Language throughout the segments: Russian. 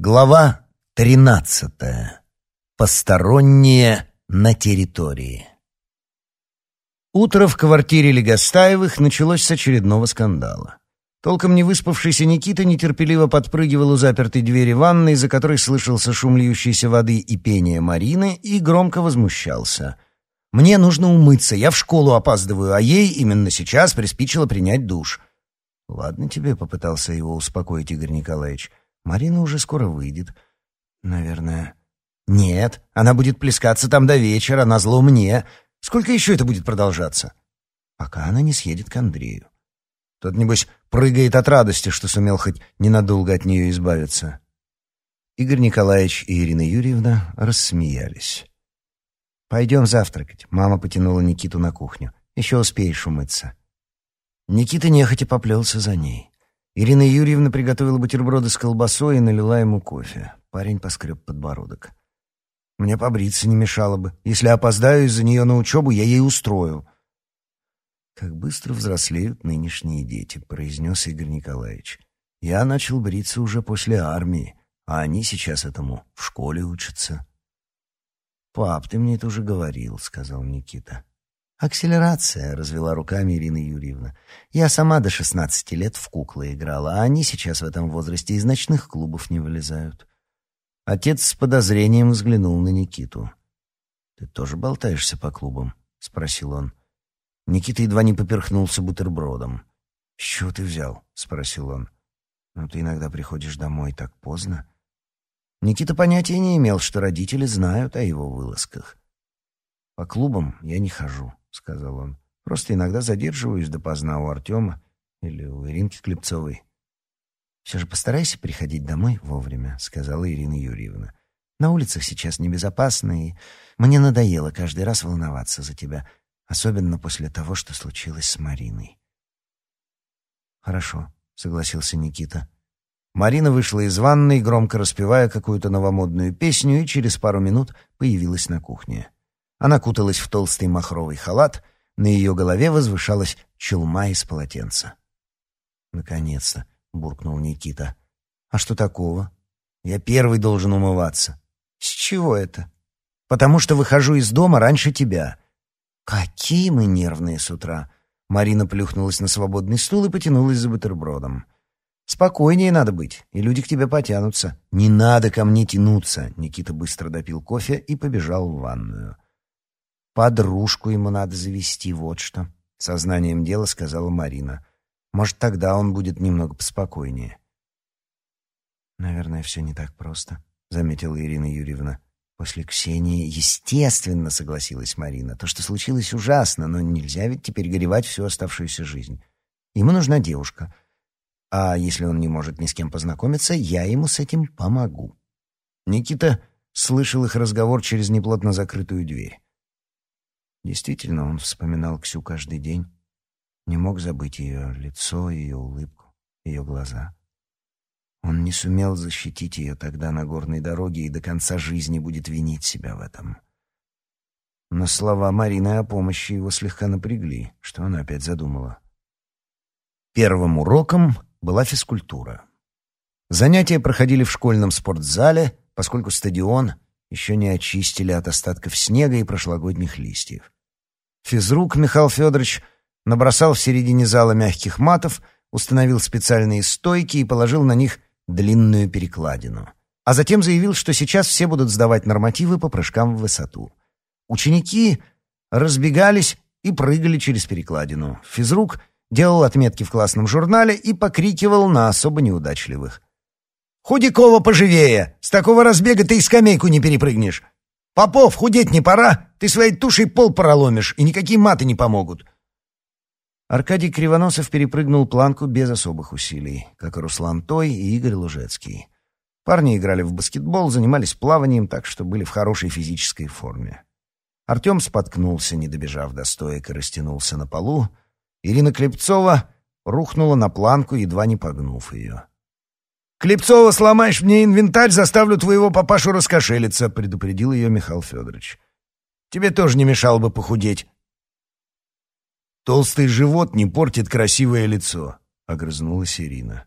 Глава тринадцатая. Посторонние на территории. Утро в квартире Легостаевых началось с очередного скандала. Толком не выспавшийся Никита нетерпеливо подпрыгивал у запертой двери ванной, за которой слышался шум льющейся воды и пение Марины, и громко возмущался. «Мне нужно умыться, я в школу опаздываю, а ей именно сейчас приспичило принять душ». «Ладно тебе», — попытался его успокоить Игорь Николаевич. «Марина уже скоро выйдет. Наверное...» «Нет, она будет плескаться там до вечера, назло мне. Сколько еще это будет продолжаться?» «Пока она не съедет к Андрею». Тот, небось, прыгает от радости, что сумел хоть ненадолго от нее избавиться. Игорь Николаевич и Ирина Юрьевна рассмеялись. «Пойдем завтракать», — мама потянула Никиту на кухню. «Еще успеешь умыться». Никита нехотя поплелся за ней. Ирина Юрьевна приготовила бутерброды с колбасой и налила ему кофе. Парень поскреб подбородок. «Мне побриться не мешало бы. Если опоздаю из-за нее на учебу, я ей устрою». «Как быстро взрослеют нынешние дети», — произнес Игорь Николаевич. «Я начал бриться уже после армии, а они сейчас этому в школе учатся». «Пап, ты мне это уже говорил», — сказал Никита. «Акселерация», — развела руками Ирина Юрьевна. «Я сама до шестнадцати лет в куклы играла, а они сейчас в этом возрасте из ночных клубов не вылезают». Отец с подозрением взглянул на Никиту. «Ты тоже болтаешься по клубам?» — спросил он. Никита едва не поперхнулся бутербродом. «С ты взял?» — спросил он. «Ну, ты иногда приходишь домой так поздно». Никита понятия не имел, что родители знают о его вылазках. «По клубам я не хожу», — сказал он. «Просто иногда задерживаюсь допоздна у Артема или у Иринки Клепцовой». «Все же постарайся приходить домой вовремя», — сказала Ирина Юрьевна. «На улицах сейчас небезопасно, и мне надоело каждый раз волноваться за тебя, особенно после того, что случилось с Мариной». «Хорошо», — согласился Никита. Марина вышла из ванной, громко распевая какую-то новомодную песню, и через пару минут появилась на кухне. Она куталась в толстый махровый халат, на ее голове возвышалась челма из полотенца. «Наконец-то!» — буркнул Никита. «А что такого? Я первый должен умываться». «С чего это?» «Потому что выхожу из дома раньше тебя». «Какие мы нервные с утра!» Марина плюхнулась на свободный стул и потянулась за бутербродом. «Спокойнее надо быть, и люди к тебе потянутся». «Не надо ко мне тянуться!» Никита быстро допил кофе и побежал в ванную. Подружку ему надо завести, вот что. Сознанием дела сказала Марина. Может, тогда он будет немного поспокойнее. Наверное, все не так просто, заметила Ирина Юрьевна. После Ксении, естественно, согласилась Марина. То, что случилось, ужасно, но нельзя ведь теперь горевать всю оставшуюся жизнь. Ему нужна девушка. А если он не может ни с кем познакомиться, я ему с этим помогу. Никита слышал их разговор через неплотно закрытую дверь. Действительно, он вспоминал Ксю каждый день. Не мог забыть ее лицо, ее улыбку, ее глаза. Он не сумел защитить ее тогда на горной дороге и до конца жизни будет винить себя в этом. Но слова Марины о помощи его слегка напрягли, что она опять задумала. Первым уроком была физкультура. Занятия проходили в школьном спортзале, поскольку стадион еще не очистили от остатков снега и прошлогодних листьев. Физрук Михаил Федорович набросал в середине зала мягких матов, установил специальные стойки и положил на них длинную перекладину. А затем заявил, что сейчас все будут сдавать нормативы по прыжкам в высоту. Ученики разбегались и прыгали через перекладину. Физрук делал отметки в классном журнале и покрикивал на особо неудачливых. Худякова поживее! С такого разбега ты и скамейку не перепрыгнешь. Попов, худеть не пора? Ты своей тушей пол проломишь, и никакие маты не помогут. Аркадий Кривоносов перепрыгнул планку без особых усилий, как и Руслан Той и Игорь Лужецкий. Парни играли в баскетбол, занимались плаванием, так что были в хорошей физической форме. Артем споткнулся, не добежав до стоек, и растянулся на полу. Ирина Клепцова рухнула на планку, едва не погнув ее. «Клепцова, сломаешь мне инвентарь, заставлю твоего папашу раскошелиться», — предупредил ее Михаил Федорович. «Тебе тоже не мешало бы похудеть». «Толстый живот не портит красивое лицо», — огрызнулась Ирина.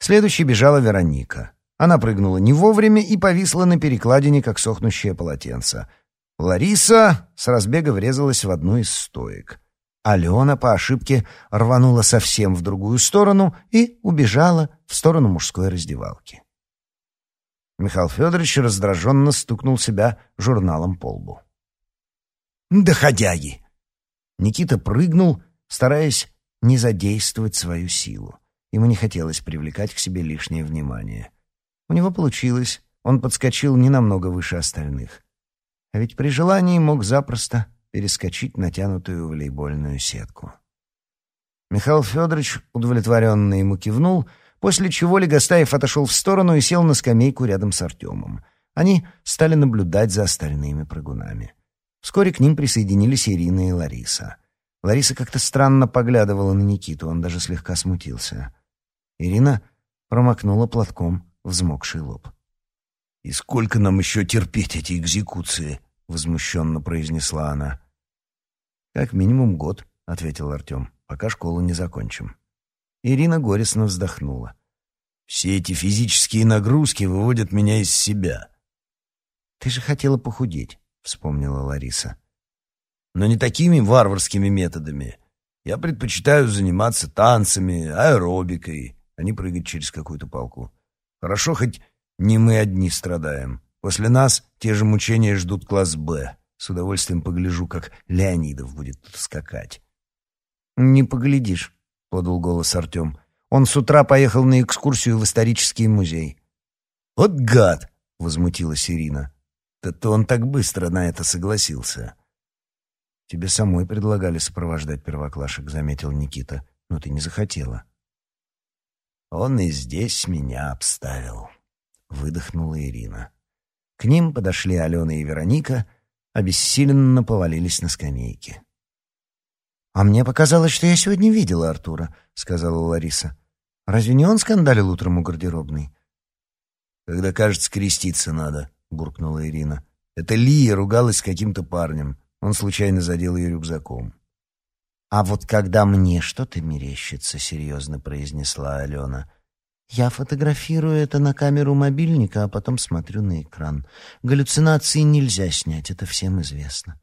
Следующей бежала Вероника. Она прыгнула не вовремя и повисла на перекладине, как сохнущее полотенце. Лариса с разбега врезалась в одну из стоек. Алена по ошибке рванула совсем в другую сторону и убежала в сторону мужской раздевалки. Михаил Федорович раздраженно стукнул себя журналом по лбу. «Доходяги!» Никита прыгнул, стараясь не задействовать свою силу. Ему не хотелось привлекать к себе лишнее внимание. У него получилось, он подскочил не намного выше остальных. А ведь при желании мог запросто перескочить натянутую волейбольную сетку. Михаил Федорович удовлетворенно ему кивнул, после чего Легостаев отошел в сторону и сел на скамейку рядом с Артемом. Они стали наблюдать за остальными прыгунами. Вскоре к ним присоединились Ирина и Лариса. Лариса как-то странно поглядывала на Никиту, он даже слегка смутился. Ирина промокнула платком взмокший лоб. «И сколько нам еще терпеть эти экзекуции?» — возмущенно произнесла она. «Как минимум год», — ответил Артем, — «пока школу не закончим». Ирина горестно вздохнула. «Все эти физические нагрузки выводят меня из себя». «Ты же хотела похудеть», — вспомнила Лариса. «Но не такими варварскими методами. Я предпочитаю заниматься танцами, аэробикой, а не прыгать через какую-то палку. Хорошо, хоть не мы одни страдаем. После нас те же мучения ждут класс «Б». С удовольствием погляжу, как Леонидов будет тут скакать. «Не поглядишь», — подал голос Артем. «Он с утра поехал на экскурсию в исторический музей». «Вот гад!» — возмутилась Ирина. «Да-то он так быстро на это согласился». «Тебе самой предлагали сопровождать первоклашек», — заметил Никита. «Но ты не захотела». «Он и здесь меня обставил», — выдохнула Ирина. К ним подошли Алена и Вероника, обессиленно повалились на скамейки. «А мне показалось, что я сегодня видела Артура», — сказала Лариса. «Разве не он скандалил утром у гардеробной?» «Когда, кажется, креститься надо», — буркнула Ирина. «Это Лия ругалась с каким-то парнем. Он случайно задел ее рюкзаком». «А вот когда мне что-то мерещится», — серьезно произнесла Алена, я фотографирую это на камеру мобильника, а потом смотрю на экран. Галлюцинации нельзя снять, это всем известно.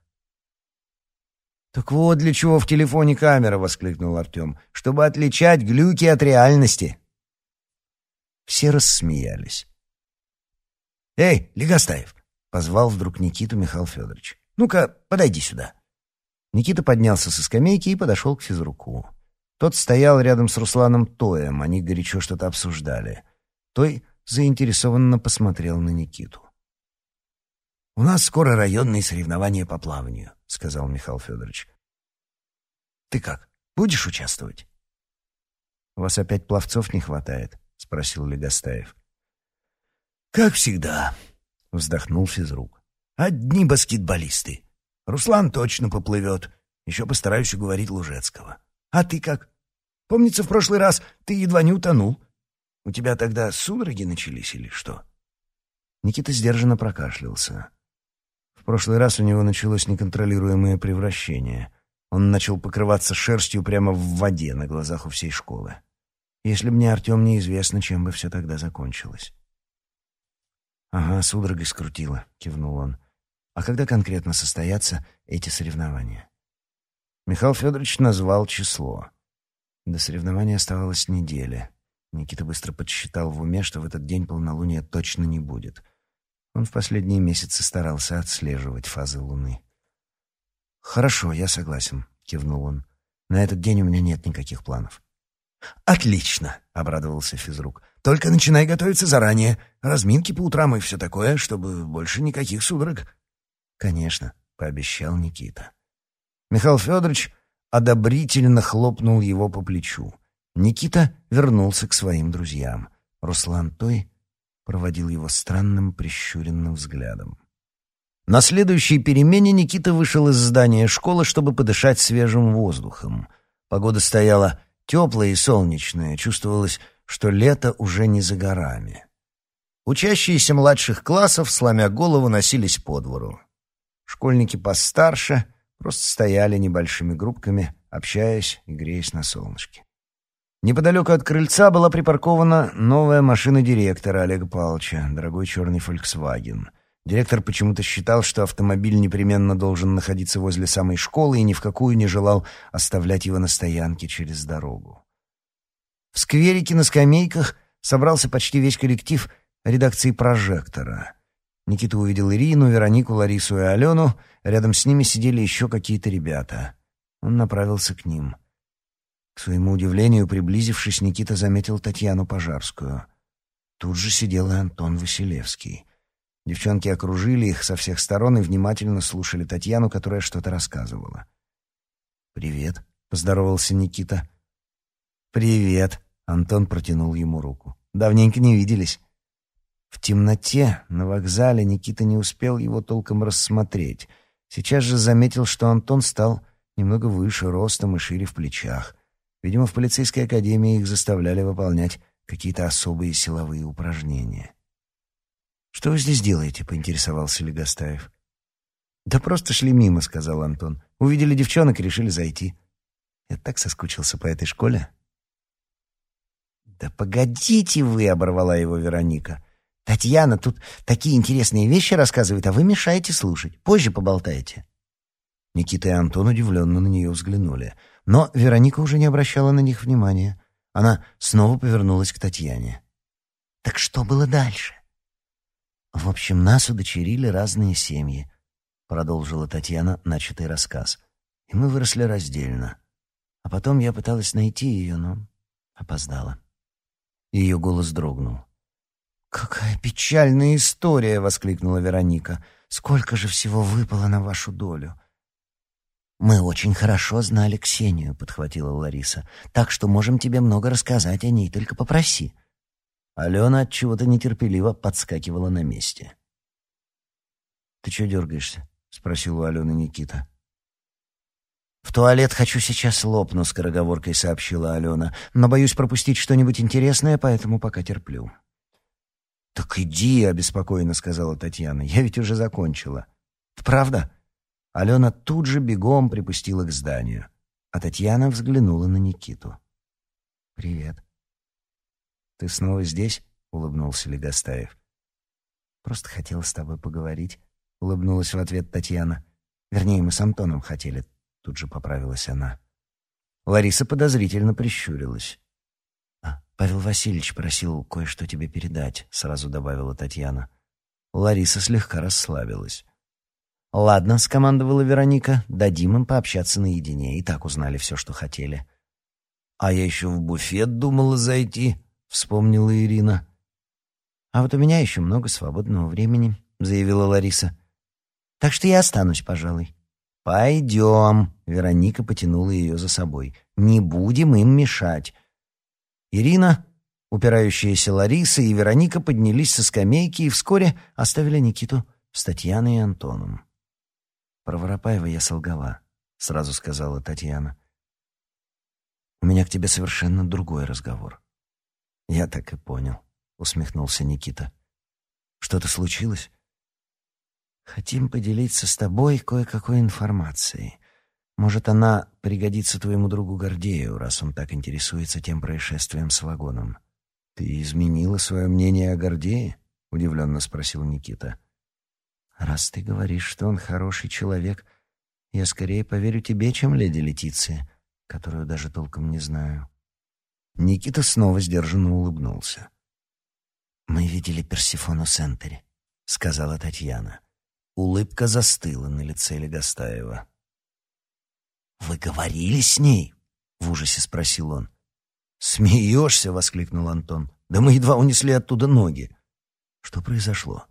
«Так вот для чего в телефоне камера!» — воскликнул Артем. «Чтобы отличать глюки от реальности!» Все рассмеялись. «Эй, Легостаев!» — позвал вдруг Никиту Михаил Федорович. «Ну-ка, подойди сюда!» Никита поднялся со скамейки и подошел к физруку. Тот стоял рядом с Русланом Тоем, они горячо что-то обсуждали. Той заинтересованно посмотрел на Никиту. «У нас скоро районные соревнования по плаванию», — сказал Михаил Федорович. «Ты как, будешь участвовать?» «У вас опять пловцов не хватает?» — спросил Легостаев. «Как всегда», — вздохнул физрук. «Одни баскетболисты. Руслан точно поплывет. Еще постараюсь уговорить Лужецкого. А ты как? Помнится, в прошлый раз ты едва не утонул. У тебя тогда судороги начались или что?» Никита сдержанно прокашлялся. В прошлый раз у него началось неконтролируемое превращение. Он начал покрываться шерстью прямо в воде на глазах у всей школы. Если б не Артем, неизвестно, чем бы все тогда закончилось. «Ага, судорогой скрутило», — кивнул он. «А когда конкретно состоятся эти соревнования?» Михаил Федорович назвал число. До соревнования оставалась неделя. Никита быстро подсчитал в уме, что в этот день полнолуния точно не будет. Он в последние месяцы старался отслеживать фазы Луны. «Хорошо, я согласен», — кивнул он. «На этот день у меня нет никаких планов». «Отлично!» — обрадовался физрук. «Только начинай готовиться заранее. Разминки по утрам и все такое, чтобы больше никаких судорог». «Конечно», — пообещал Никита. Михаил Федорович одобрительно хлопнул его по плечу. Никита вернулся к своим друзьям. Руслан Той проводил его странным прищуренным взглядом. На следующей перемене Никита вышел из здания школы, чтобы подышать свежим воздухом. Погода стояла теплая и солнечная, чувствовалось, что лето уже не за горами. Учащиеся младших классов, сломя голову, носились по двору. Школьники постарше Просто стояли небольшими группками, общаясь и греясь на солнышке. Неподалеку от крыльца была припаркована новая машина директора Олега Павловича, дорогой черный «Фольксваген». Директор почему-то считал, что автомобиль непременно должен находиться возле самой школы и ни в какую не желал оставлять его на стоянке через дорогу. В скверике на скамейках собрался почти весь коллектив редакции «Прожектора». Никита увидел Ирину, Веронику, Ларису и Алену. Рядом с ними сидели еще какие-то ребята. Он направился к ним. К своему удивлению, приблизившись, Никита заметил Татьяну Пожарскую. Тут же сидел и Антон Василевский. Девчонки окружили их со всех сторон и внимательно слушали Татьяну, которая что-то рассказывала. «Привет», — поздоровался Никита. «Привет», — Антон протянул ему руку. «Давненько не виделись». В темноте на вокзале Никита не успел его толком рассмотреть. Сейчас же заметил, что Антон стал немного выше ростом и шире в плечах. Видимо, в полицейской академии их заставляли выполнять какие-то особые силовые упражнения. «Что вы здесь делаете?» — поинтересовался Легостаев. «Да просто шли мимо», — сказал Антон. «Увидели девчонок и решили зайти». «Я так соскучился по этой школе». «Да погодите вы!» — оборвала его Вероника. «Татьяна тут такие интересные вещи рассказывает, а вы мешаете слушать. Позже поболтаете». Никита и Антон удивленно на нее взглянули. Но Вероника уже не обращала на них внимания. Она снова повернулась к Татьяне. «Так что было дальше?» «В общем, нас удочерили разные семьи», — продолжила Татьяна начатый рассказ. «И мы выросли раздельно. А потом я пыталась найти ее, но опоздала». Ее голос дрогнул. «Какая печальная история!» — воскликнула Вероника. «Сколько же всего выпало на вашу долю!» «Мы очень хорошо знали Ксению», — подхватила Лариса. «Так что можем тебе много рассказать о ней, только попроси». Алена от чего-то нетерпеливо подскакивала на месте. «Ты что дергаешься?» — спросил у Алены Никита. «В туалет хочу сейчас лопну», — скороговоркой сообщила Алена. «Но боюсь пропустить что-нибудь интересное, поэтому пока терплю». «Так иди», — обеспокоенно сказала Татьяна. «Я ведь уже закончила». «Правда?» Алена тут же бегом припустила к зданию, а Татьяна взглянула на Никиту. «Привет». «Ты снова здесь?» — улыбнулся Легостаев. «Просто хотела с тобой поговорить», — улыбнулась в ответ Татьяна. «Вернее, мы с Антоном хотели», — тут же поправилась она. Лариса подозрительно прищурилась. «Павел Васильевич просил кое-что тебе передать», — сразу добавила Татьяна. Лариса слегка расслабилась. «Ладно», — скомандовала Вероника, — «дадим им пообщаться наедине, и так узнали все, что хотели». «А я еще в буфет думала зайти», — вспомнила Ирина. «А вот у меня еще много свободного времени», — заявила Лариса. «Так что я останусь, пожалуй». «Пойдем», — Вероника потянула ее за собой. «Не будем им мешать. Ирина, упирающаяся Лариса и Вероника поднялись со скамейки и вскоре оставили Никиту с Татьяной и Антоном. «Про Воропаева я солгала», — сразу сказала Татьяна. «У меня к тебе совершенно другой разговор». «Я так и понял», — усмехнулся Никита. «Что-то случилось?» «Хотим поделиться с тобой кое-какой информацией. Может, она пригодится твоему другу Гордею, раз он так интересуется тем происшествием с вагоном. Ты изменила свое мнение о Гордее? удивленно спросил Никита. Раз ты говоришь, что он хороший человек, я скорее поверю тебе, чем леди Летиции, которую даже толком не знаю. Никита снова сдержанно улыбнулся. Мы видели Персифону Сентери, сказала Татьяна. Улыбка застыла на лице Легостаева. «Вы говорили с ней?» — в ужасе спросил он. «Смеешься?» — воскликнул Антон. «Да мы едва унесли оттуда ноги». «Что произошло?»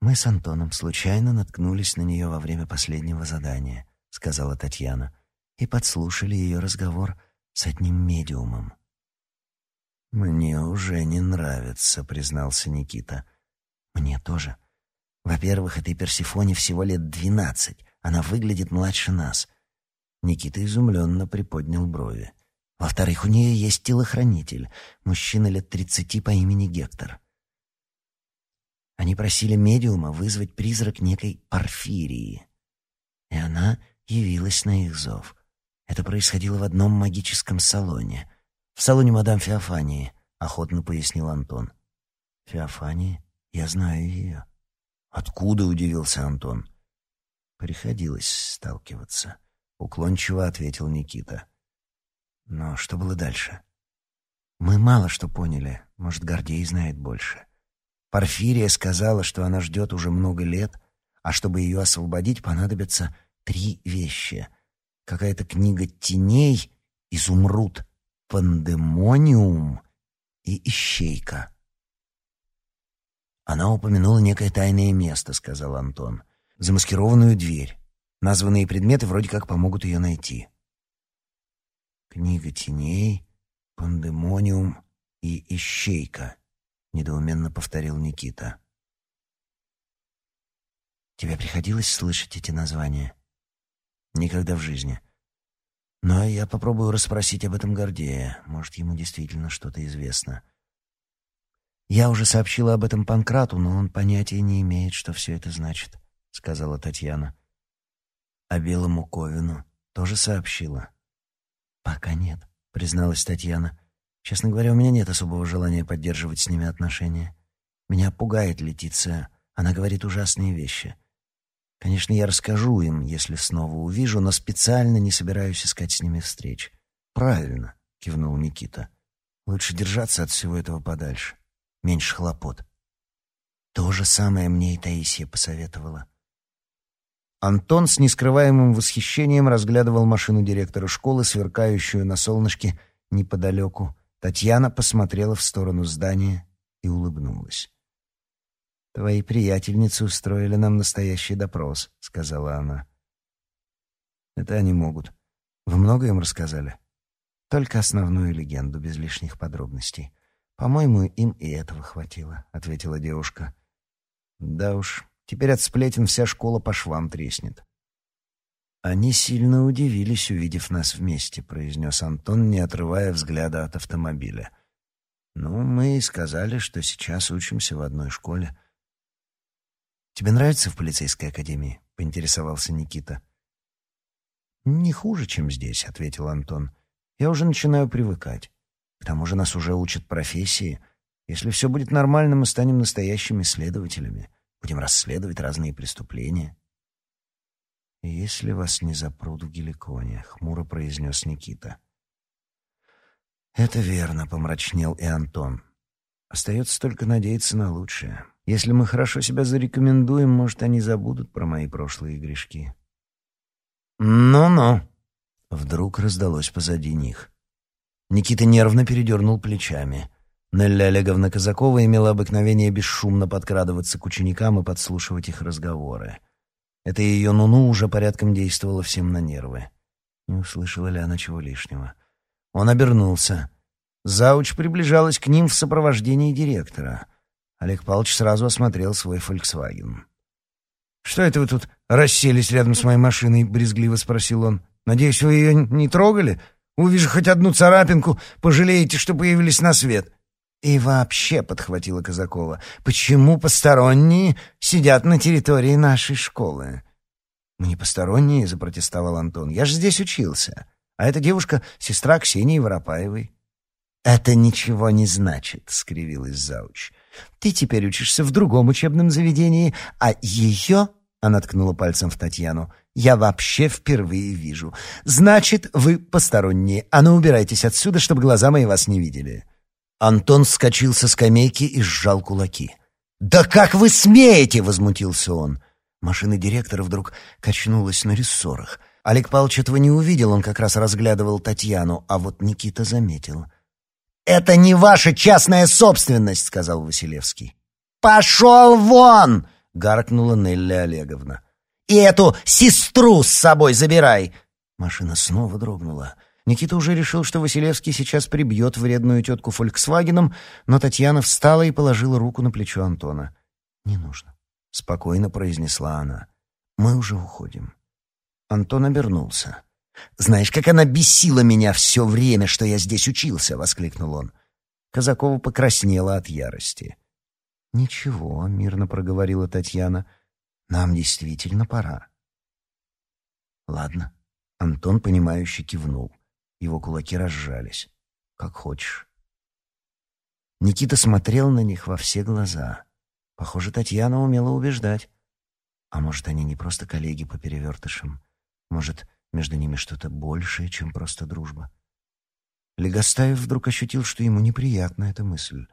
«Мы с Антоном случайно наткнулись на нее во время последнего задания», — сказала Татьяна, «и подслушали ее разговор с одним медиумом». «Мне уже не нравится», — признался Никита. «Мне тоже. Во-первых, этой Персифоне всего лет двенадцать. Она выглядит младше нас. Никита изумленно приподнял брови. Во-вторых, у нее есть телохранитель, мужчина лет тридцати по имени Гектор. Они просили медиума вызвать призрак некой Порфирии. И она явилась на их зов. Это происходило в одном магическом салоне. «В салоне мадам Феофании», — охотно пояснил Антон. «Феофании? Я знаю ее». «Откуда?» — удивился Антон. «Приходилось сталкиваться», — уклончиво ответил Никита. «Но что было дальше?» «Мы мало что поняли. Может, Гордей знает больше. Порфирия сказала, что она ждет уже много лет, а чтобы ее освободить, понадобятся три вещи. Какая-то книга теней, изумруд, пандемониум и ищейка. Она упомянула некое тайное место, сказал Антон. Замаскированную дверь. Названные предметы вроде как помогут ее найти. Книга теней, пандемониум и ищейка, недоуменно повторил Никита. Тебе приходилось слышать эти названия? Никогда в жизни. Но я попробую расспросить об этом Гордея. Может, ему действительно что-то известно. Я уже сообщила об этом Панкрату, но он понятия не имеет, что все это значит, сказала Татьяна. А Белому Ковину тоже сообщила. Пока нет, призналась Татьяна. Честно говоря, у меня нет особого желания поддерживать с ними отношения. Меня пугает Летиция. Она говорит ужасные вещи. Конечно, я расскажу им, если снова увижу, но специально не собираюсь искать с ними встреч. Правильно, кивнул Никита. Лучше держаться от всего этого подальше. Меньше хлопот. То же самое мне и Таисия посоветовала. Антон с нескрываемым восхищением разглядывал машину директора школы, сверкающую на солнышке неподалеку. Татьяна посмотрела в сторону здания и улыбнулась. «Твои приятельницы устроили нам настоящий допрос», — сказала она. «Это они могут. Вы много им рассказали?» «Только основную легенду, без лишних подробностей. По-моему, им и этого хватило», — ответила девушка. «Да уж, теперь от сплетен вся школа по швам треснет». «Они сильно удивились, увидев нас вместе», — произнес Антон, не отрывая взгляда от автомобиля. «Ну, мы и сказали, что сейчас учимся в одной школе». «Тебе нравится в полицейской академии?» — поинтересовался Никита. «Не хуже, чем здесь», — ответил Антон. «Я уже начинаю привыкать. К тому же нас уже учат профессии. Если все будет нормально, мы станем настоящими следователями. Будем расследовать разные преступления». «Если вас не запрут в Геликоне», — хмуро произнес Никита. «Это верно», — помрачнел и Антон. «Остается только надеяться на лучшее». Если мы хорошо себя зарекомендуем, может, они забудут про мои прошлые грешки. «Ну-ну!» Вдруг раздалось позади них. Никита нервно передернул плечами. Нелли Олеговна Казакова имела обыкновение бесшумно подкрадываться к ученикам и подслушивать их разговоры. Это ее нуну уже порядком действовало всем на нервы. Не услышала ли она чего лишнего? Он обернулся. Зауч приближалась к ним в сопровождении директора. Олег Павлович сразу осмотрел свой «Фольксваген». «Что это вы тут расселись рядом с моей машиной?» — брезгливо спросил он. «Надеюсь, вы ее не трогали? Увижу хоть одну царапинку, пожалеете, что появились на свет». «И вообще», — подхватила Казакова, — «почему посторонние сидят на территории нашей школы?» «Мы не посторонние», — запротестовал Антон. «Я же здесь учился. А эта девушка — сестра Ксении Воропаевой». «Это ничего не значит», — скривилась Зауч. Ты теперь учишься в другом учебном заведении, а ее, — она ткнула пальцем в Татьяну, — я вообще впервые вижу. Значит, вы посторонние, а ну убирайтесь отсюда, чтобы глаза мои вас не видели». Антон вскочил со скамейки и сжал кулаки. «Да как вы смеете!» — возмутился он. Машина директора вдруг качнулась на рессорах. Олег Павлович этого не увидел, он как раз разглядывал Татьяну, а вот Никита заметил — «Это не ваша частная собственность», — сказал Василевский. «Пошел вон!» — гаркнула Нелли Олеговна. «И эту сестру с собой забирай!» Машина снова дрогнула. Никита уже решил, что Василевский сейчас прибьет вредную тетку «Фольксвагеном», но Татьяна встала и положила руку на плечо Антона. «Не нужно», — спокойно произнесла она. «Мы уже уходим». Антон обернулся. Знаешь, как она бесила меня все время, что я здесь учился!» — воскликнул он. Казакова покраснела от ярости. «Ничего», — мирно проговорила Татьяна, — «нам действительно пора». «Ладно», — Антон, понимающе кивнул. Его кулаки разжались. как хочешь». Никита смотрел на них во все глаза. Похоже, Татьяна умела убеждать. А может, они не просто коллеги по перевертышам? Может, между ними что-то большее, чем просто дружба? Легостаев вдруг ощутил, что ему неприятна эта мысль.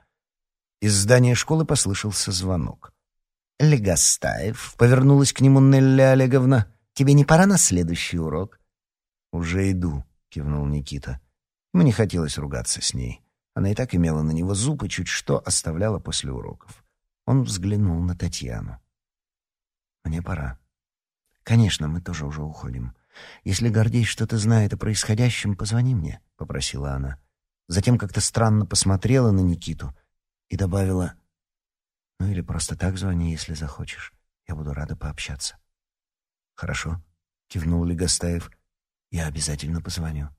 Из здания школы послышался звонок. «Легостаев», — повернулась к нему Нелли Олеговна, — «тебе не пора на следующий урок?» «Уже иду», — кивнул Никита. Ему не хотелось ругаться с ней. Она и так имела на него зуб и чуть что оставляла после уроков. Он взглянул на Татьяну. «Мне пора». «Конечно, мы тоже уже уходим. Если Гордей что-то знает о происходящем, позвони мне», — попросила она. Затем как-то странно посмотрела на Никиту и добавила, «Ну или просто так звони, если захочешь. Я буду рада пообщаться». «Хорошо», — кивнул Легостаев. «Я обязательно позвоню».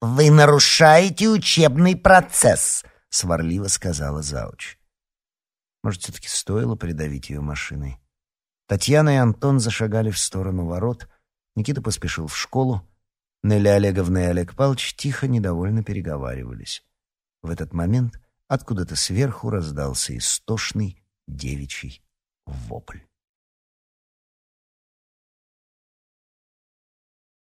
«Вы нарушаете учебный процесс», — сварливо сказала Зауч. Может, все-таки стоило придавить ее машиной? Татьяна и Антон зашагали в сторону ворот. Никита поспешил в школу. Неля Олеговна и Олег Павлович тихо, недовольно переговаривались. В этот момент откуда-то сверху раздался истошный девичий вопль.